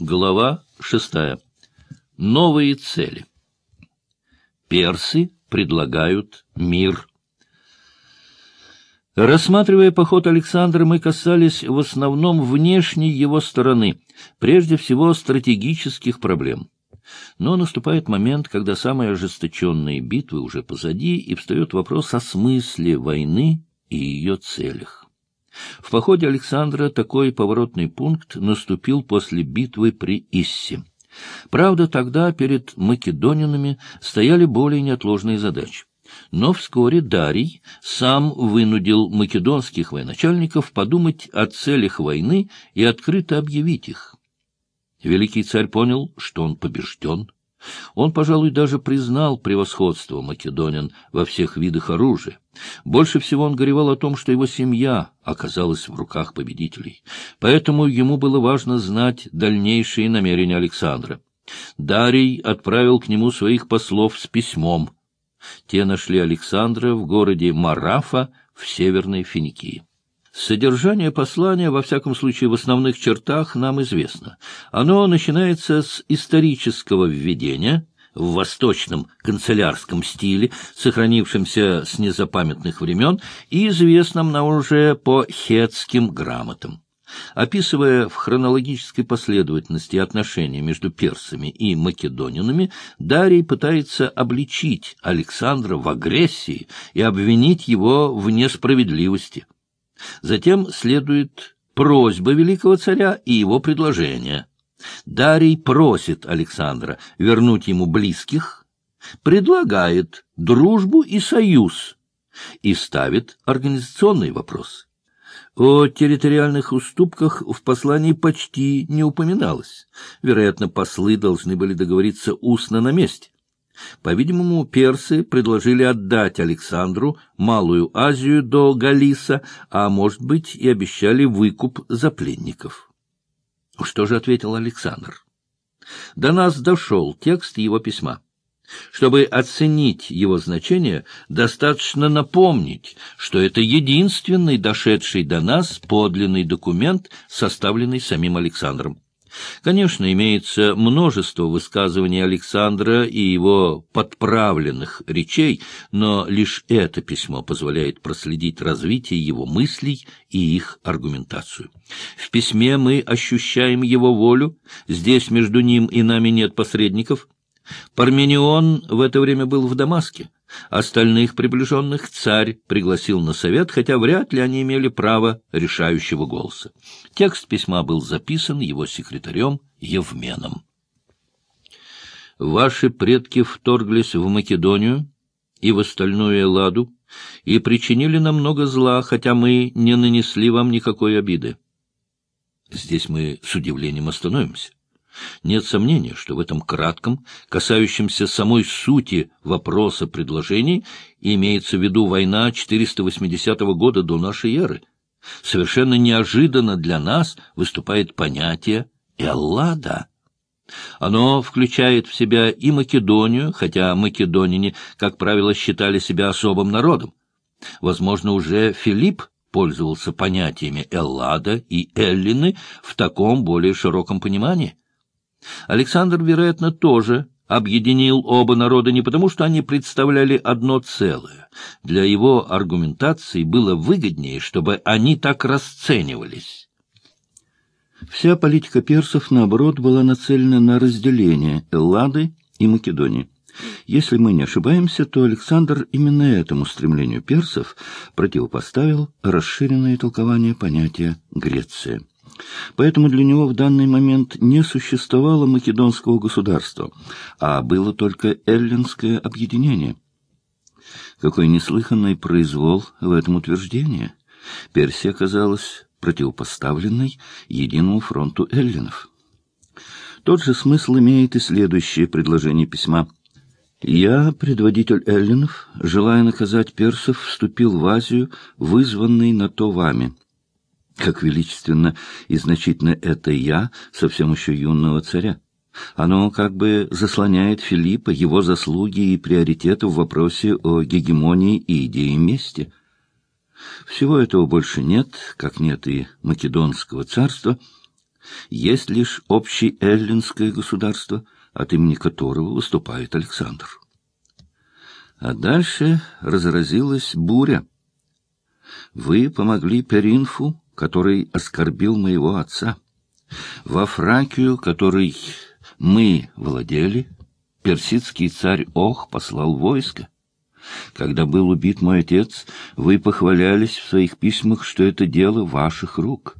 Глава шестая. Новые цели. Персы предлагают мир. Рассматривая поход Александра, мы касались в основном внешней его стороны, прежде всего стратегических проблем. Но наступает момент, когда самые ожесточенные битвы уже позади, и встает вопрос о смысле войны и ее целях. В походе Александра такой поворотный пункт наступил после битвы при Иссе. Правда, тогда перед македонинами стояли более неотложные задачи. Но вскоре Дарий сам вынудил македонских военачальников подумать о целях войны и открыто объявить их. Великий царь понял, что он побежден. Он, пожалуй, даже признал превосходство македонин во всех видах оружия. Больше всего он горевал о том, что его семья оказалась в руках победителей. Поэтому ему было важно знать дальнейшие намерения Александра. Дарий отправил к нему своих послов с письмом. Те нашли Александра в городе Марафа в Северной Финикии. Содержание послания, во всяком случае в основных чертах, нам известно. Оно начинается с исторического введения в восточном канцелярском стиле, сохранившемся с незапамятных времен и известном нам уже по хетским грамотам. Описывая в хронологической последовательности отношения между персами и македонинами, Дарий пытается обличить Александра в агрессии и обвинить его в несправедливости. Затем следует просьба великого царя и его предложение. Дарий просит Александра вернуть ему близких, предлагает дружбу и союз и ставит организационный вопрос. О территориальных уступках в послании почти не упоминалось. Вероятно, послы должны были договориться устно на месте. По-видимому, персы предложили отдать Александру Малую Азию до Галиса, а, может быть, и обещали выкуп за пленников. Что же ответил Александр? До нас дошел текст его письма. Чтобы оценить его значение, достаточно напомнить, что это единственный дошедший до нас подлинный документ, составленный самим Александром. Конечно, имеется множество высказываний Александра и его подправленных речей, но лишь это письмо позволяет проследить развитие его мыслей и их аргументацию. В письме мы ощущаем его волю, здесь между ним и нами нет посредников. Парменион в это время был в Дамаске. Остальных приближенных царь пригласил на совет, хотя вряд ли они имели право решающего голоса. Текст письма был записан его секретарем Евменом. «Ваши предки вторглись в Македонию и в остальную Элладу и причинили нам много зла, хотя мы не нанесли вам никакой обиды. Здесь мы с удивлением остановимся. Нет сомнения, что в этом кратком, касающемся самой сути вопроса предложений, имеется в виду война 480 года до нашей эры. Совершенно неожиданно для нас выступает понятие «Эллада». Оно включает в себя и Македонию, хотя македонине, как правило, считали себя особым народом. Возможно, уже Филипп пользовался понятиями Эллада и Эллины в таком более широком понимании. Александр, вероятно, тоже объединил оба народа не потому, что они представляли одно целое. Для его аргументации было выгоднее, чтобы они так расценивались. Вся политика персов, наоборот, была нацелена на разделение Эллады и Македонии. Если мы не ошибаемся, то Александр именно этому стремлению персов противопоставил расширенное толкование понятия «Греция». Поэтому для него в данный момент не существовало македонского государства, а было только эллинское объединение. Какой неслыханный произвол в этом утверждении. Персия оказалась противопоставленной единому фронту эллинов. Тот же смысл имеет и следующее предложение письма. «Я, предводитель эллинов, желая наказать персов, вступил в Азию, вызванный на то вами». Как величественно и значительно это «я» совсем еще юного царя. Оно как бы заслоняет Филиппа, его заслуги и приоритеты в вопросе о гегемонии и идее мести. Всего этого больше нет, как нет и Македонского царства. Есть лишь общее эллинское государство, от имени которого выступает Александр. А дальше разразилась буря. Вы помогли Перинфу, который оскорбил моего отца. Во Фракию, которой мы владели, персидский царь Ох послал войско. Когда был убит мой отец, вы похвалялись в своих письмах, что это дело ваших рук.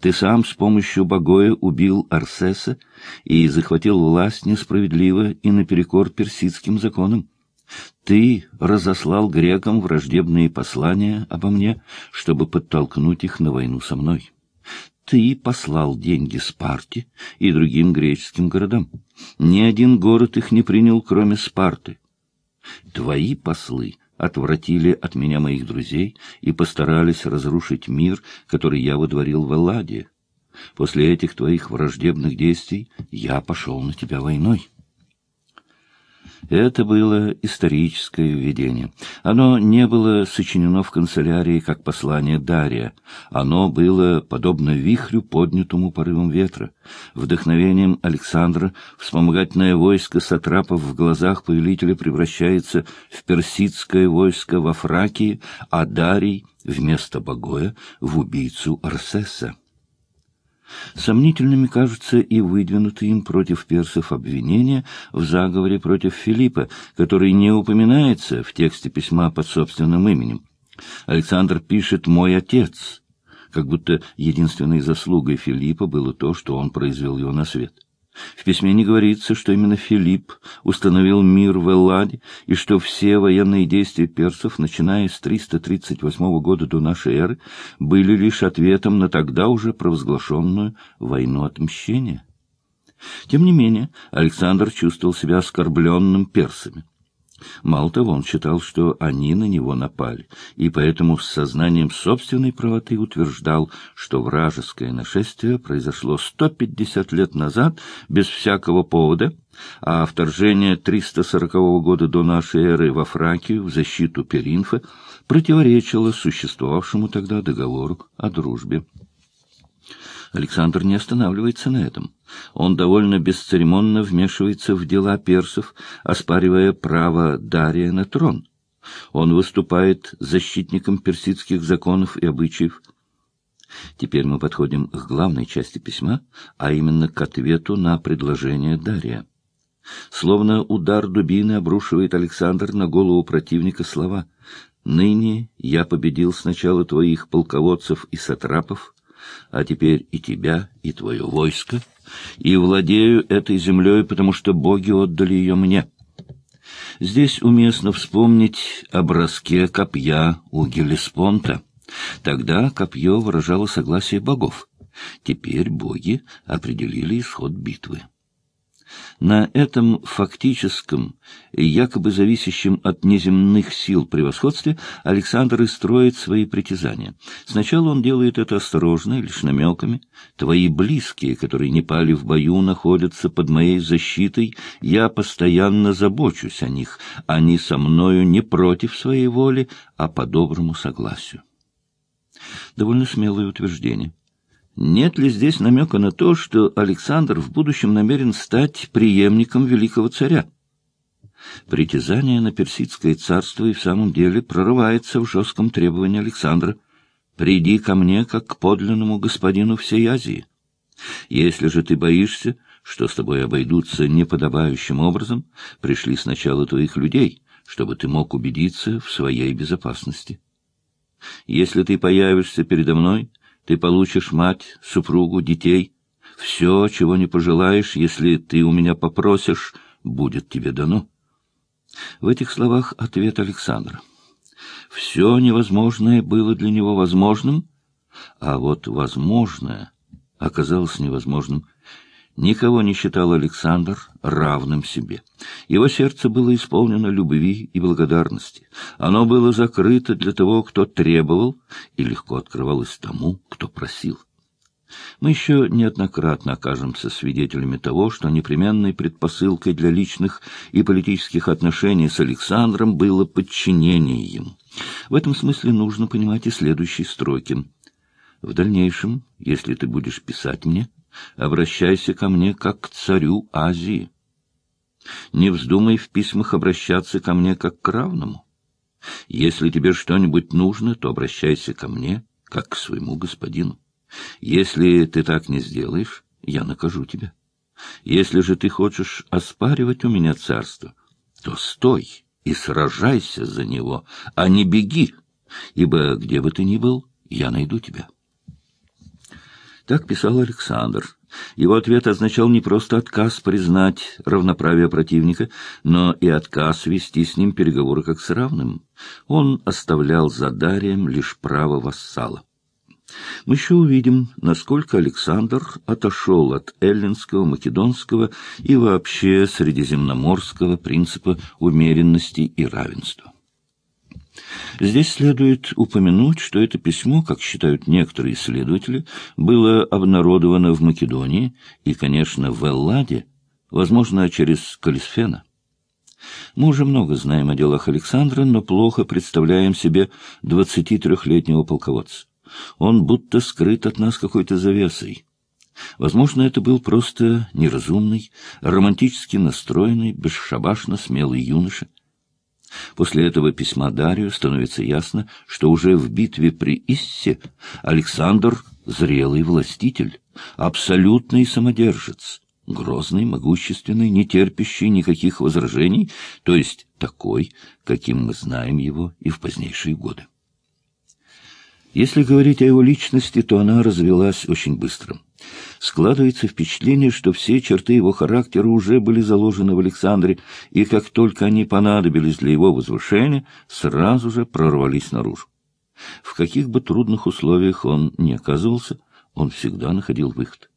Ты сам с помощью Богоя убил Арсеса и захватил власть несправедливо и наперекор персидским законам. Ты разослал грекам враждебные послания обо мне, чтобы подтолкнуть их на войну со мной. Ты послал деньги Спарте и другим греческим городам. Ни один город их не принял, кроме Спарты. Твои послы отвратили от меня моих друзей и постарались разрушить мир, который я водворил в Элладе. После этих твоих враждебных действий я пошел на тебя войной. Это было историческое видение. Оно не было сочинено в канцелярии как послание Дария. Оно было подобно вихрю, поднятому порывом ветра. Вдохновением Александра вспомогательное войско сатрапов в глазах повелителя превращается в персидское войско во Фракии, а Дарий вместо Богоя в убийцу Арсеса. Сомнительными кажутся и выдвинутые им против персов обвинения в заговоре против Филиппа, который не упоминается в тексте письма под собственным именем. Александр пишет «мой отец», как будто единственной заслугой Филиппа было то, что он произвел его на свет. В письме не говорится, что именно Филипп установил мир в Элладе и что все военные действия персов, начиная с 338 года до нашей эры, были лишь ответом на тогда уже провозглашенную войну отмщения. Тем не менее, Александр чувствовал себя оскорбленным персами. Мало того, он считал, что они на него напали, и поэтому с сознанием собственной правоты утверждал, что вражеское нашествие произошло 150 лет назад без всякого повода, а вторжение 340 года до нашей эры во Фракию в защиту Перинфа противоречило существовавшему тогда договору о дружбе. Александр не останавливается на этом. Он довольно бесцеремонно вмешивается в дела персов, оспаривая право Дария на трон. Он выступает защитником персидских законов и обычаев. Теперь мы подходим к главной части письма, а именно к ответу на предложение Дария. Словно удар дубины обрушивает Александр на голову противника слова «Ныне я победил сначала твоих полководцев и сатрапов, а теперь и тебя, и твое войско, и владею этой землей, потому что боги отдали ее мне. Здесь уместно вспомнить о броске копья у Гелеспонта. Тогда копье выражало согласие богов. Теперь боги определили исход битвы. На этом фактическом, якобы зависящем от неземных сил превосходстве, Александр и строит свои притязания. Сначала он делает это осторожно, лишь намеками. «Твои близкие, которые не пали в бою, находятся под моей защитой. Я постоянно забочусь о них. Они со мною не против своей воли, а по доброму согласию». Довольно смелое утверждение. Нет ли здесь намека на то, что Александр в будущем намерен стать преемником великого царя? Притязание на персидское царство и в самом деле прорывается в жестком требовании Александра «Приди ко мне, как к подлинному господину всей Азии». Если же ты боишься, что с тобой обойдутся неподобающим образом, пришли сначала твоих людей, чтобы ты мог убедиться в своей безопасности. Если ты появишься передо мной, ты получишь мать, супругу, детей. Все, чего не пожелаешь, если ты у меня попросишь, будет тебе дано. В этих словах ответ Александра. Все невозможное было для него возможным, а вот возможное оказалось невозможным Никого не считал Александр равным себе. Его сердце было исполнено любви и благодарности. Оно было закрыто для того, кто требовал, и легко открывалось тому, кто просил. Мы еще неоднократно окажемся свидетелями того, что непременной предпосылкой для личных и политических отношений с Александром было подчинение ему. В этом смысле нужно понимать и следующие строки. «В дальнейшем, если ты будешь писать мне, — обращайся ко мне как к царю Азии. Не вздумай в письмах обращаться ко мне как к равному. Если тебе что-нибудь нужно, то обращайся ко мне как к своему господину. Если ты так не сделаешь, я накажу тебя. Если же ты хочешь оспаривать у меня царство, то стой и сражайся за него, а не беги, ибо где бы ты ни был, я найду тебя. Так писал Александр. Его ответ означал не просто отказ признать равноправие противника, но и отказ вести с ним переговоры как с равным. Он оставлял за Дарием лишь право вассала. Мы еще увидим, насколько Александр отошел от эллинского, македонского и вообще средиземноморского принципа умеренности и равенства. Здесь следует упомянуть, что это письмо, как считают некоторые исследователи, было обнародовано в Македонии и, конечно, в Элладе, возможно, через Калисфена. Мы уже много знаем о делах Александра, но плохо представляем себе 23-летнего полководца. Он будто скрыт от нас какой-то завесой. Возможно, это был просто неразумный, романтически настроенный, бесшабашно смелый юноша, После этого письма Дарию становится ясно, что уже в битве при Иссе Александр — зрелый властитель, абсолютный самодержец, грозный, могущественный, не терпящий никаких возражений, то есть такой, каким мы знаем его и в позднейшие годы. Если говорить о его личности, то она развелась очень быстро. Складывается впечатление, что все черты его характера уже были заложены в Александре, и как только они понадобились для его возвышения, сразу же прорвались наружу. В каких бы трудных условиях он ни оказывался, он всегда находил выход.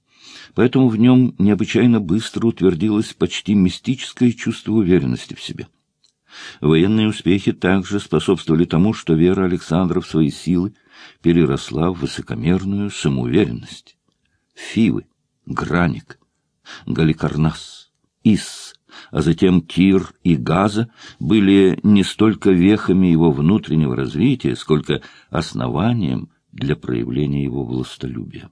Поэтому в нем необычайно быстро утвердилось почти мистическое чувство уверенности в себе. Военные успехи также способствовали тому, что вера Александра в свои силы переросла в высокомерную самоуверенность. Фивы, Граник, Галикарнас, Ис, а затем Кир и Газа были не столько вехами его внутреннего развития, сколько основанием для проявления его властолюбия.